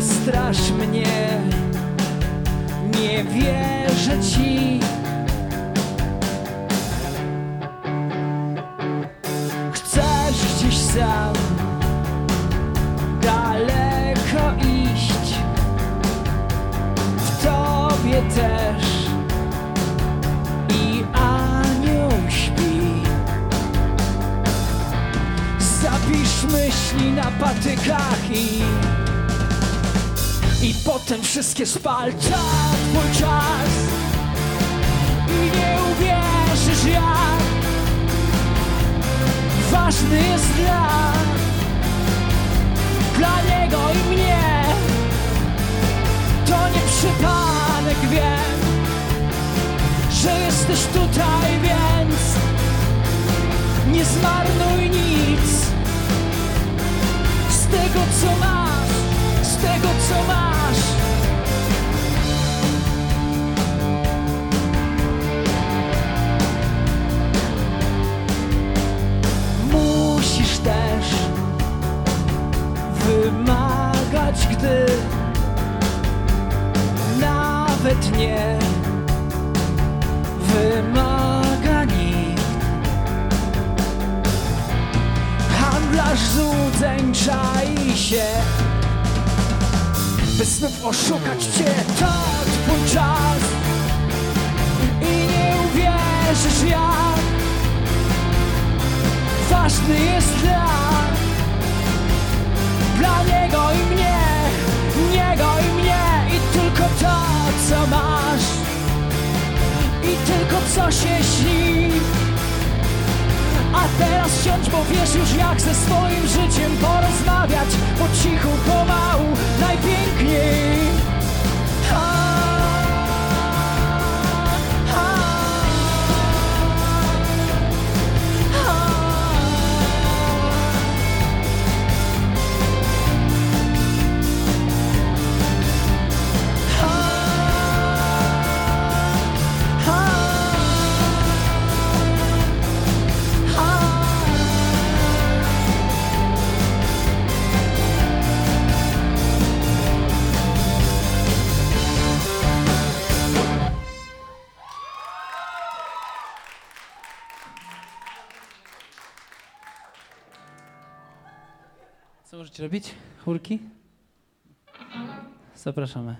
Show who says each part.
Speaker 1: Słuchasz mnie, nie wierzę ci. Chcesz gdzieś sam daleko iść. W tobie też i anioł śpi. Zapisz myśli na patykach i i potem wszystkie spal to twój czas. I nie uwierzysz jak Ważny jest dla Dla niego i mnie To nie przypadek wiem Że jesteś tutaj więc Nie zmarnuj nic z tego co masz, tego co masz. Musisz też wymagać, gdy nawet nie wymaga nikt. Handlarz złudzeń czai się By znów oszukać cię. To twój czas. I nie uwierzysz jak Ważny jest dla Dla niego i mnie Niego i mnie. I tylko to co masz. I tylko co się śni teraz siądź, bo wiesz już jak ze swoim życiem porozmawiać. Po cichu, pomału, najpiękniej Co możecie robić? Chórki? Zapraszamy.